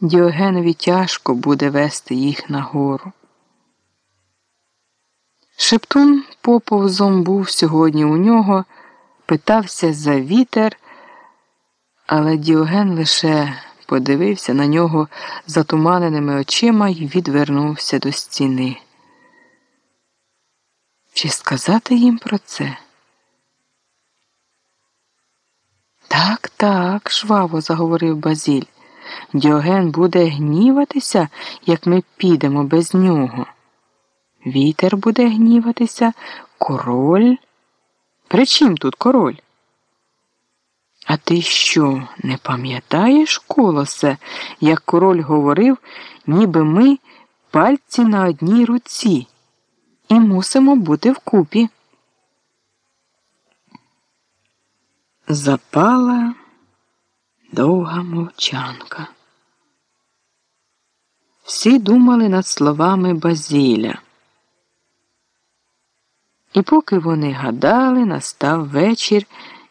Діогенові тяжко буде вести їх нагору. Шептун поповзом був сьогодні у нього, питався за вітер, але Діоген лише подивився на нього затуманеними очима і відвернувся до стіни. Чи сказати їм про це? Так, так, жваво заговорив Базіль. Діоген буде гніватися, як ми підемо без нього. Вітер буде гніватися, король. При чим тут король? А ти що, не пам'ятаєш, колосе, як король говорив, ніби ми пальці на одній руці і мусимо бути вкупі? Запала довга мовчанка. Всі думали над словами Базіля. І поки вони гадали, настав вечір,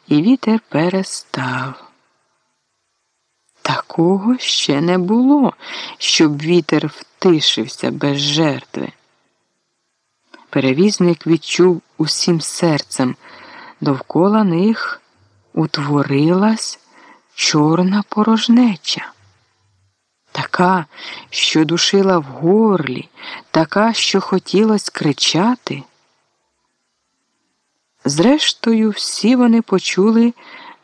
і вітер перестав. Такого ще не було, щоб вітер втишився без жертви. Перевізник відчув усім серцем, довкола них утворилась чорна порожнеча. Така, що душила в горлі, така, що хотілося кричати. Зрештою, всі вони почули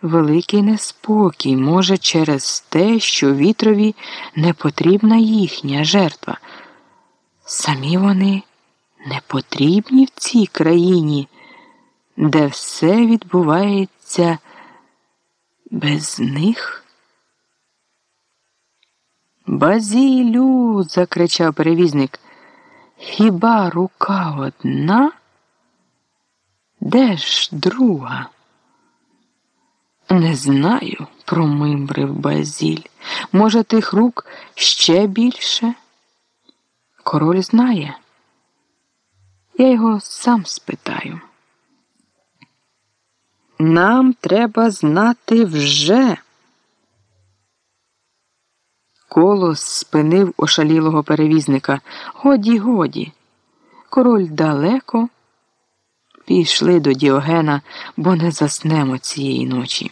великий неспокій, може, через те, що вітрові не потрібна їхня жертва. Самі вони не потрібні в цій країні, де все відбувається без них. Базілю, закричав перевізник. Хіба рука одна? Де ж друга? Не знаю, промимрив Базіль. Може, тих рук ще більше? Король знає. Я його сам спитаю. Нам треба знати вже. Колос спинив ошалілого перевізника. Годі, годі. Король далеко. Пішли до Діогена, бо не заснемо цієї ночі.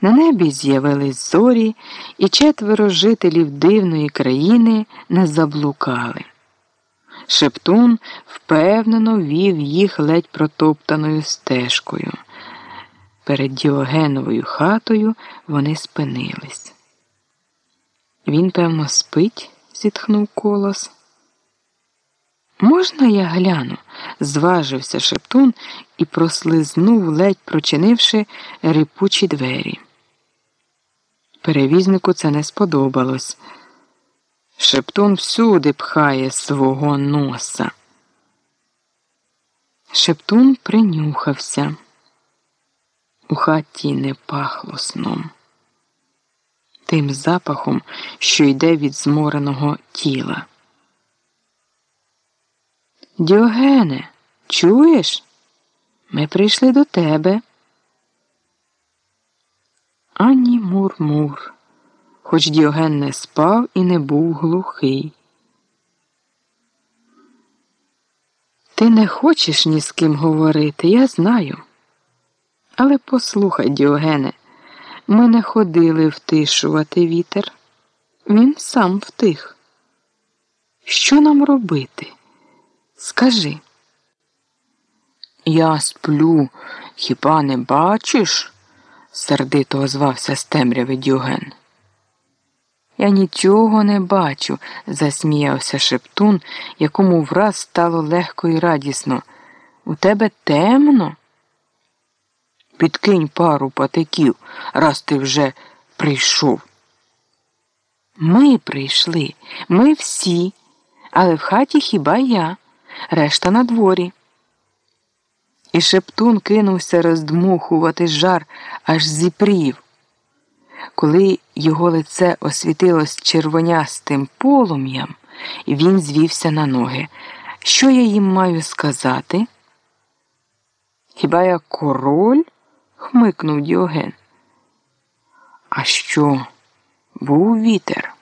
На небі з'явились зорі, і четверо жителів дивної країни не заблукали. Шептун впевнено вів їх ледь протоптаною стежкою. Перед Діогеновою хатою вони спинились. Він, певно, спить, зітхнув колос. Можна я гляну? зважився шептун і прослизнув, ледь прочинивши рипучі двері. Перевізнику це не сподобалось. Шептун всюди пхає свого носа. Шептун принюхався. У хаті не пахло сном. Тим запахом, що йде від змореного тіла. Діогене, чуєш? Ми прийшли до тебе. Ані мур-мур хоч Діоген не спав і не був глухий. Ти не хочеш ні з ким говорити, я знаю. Але послухай, Діогене, ми не ходили втишувати вітер. Він сам втих. Що нам робити? Скажи. Я сплю, хіба не бачиш? сердито озвався з темряви Діоген. Я нічого не бачу, засміявся шептун, якому враз стало легко і радісно. У тебе темно? Підкинь пару патиків, раз ти вже прийшов. Ми прийшли, ми всі, але в хаті хіба я, решта на дворі. І шептун кинувся роздмухувати жар, аж зіпрів. Коли його лице освітилось червонястим полум'ям, він звівся на ноги. Що я їм маю сказати? Хіба я король? хмикнув Діоген. А що? Був вітер.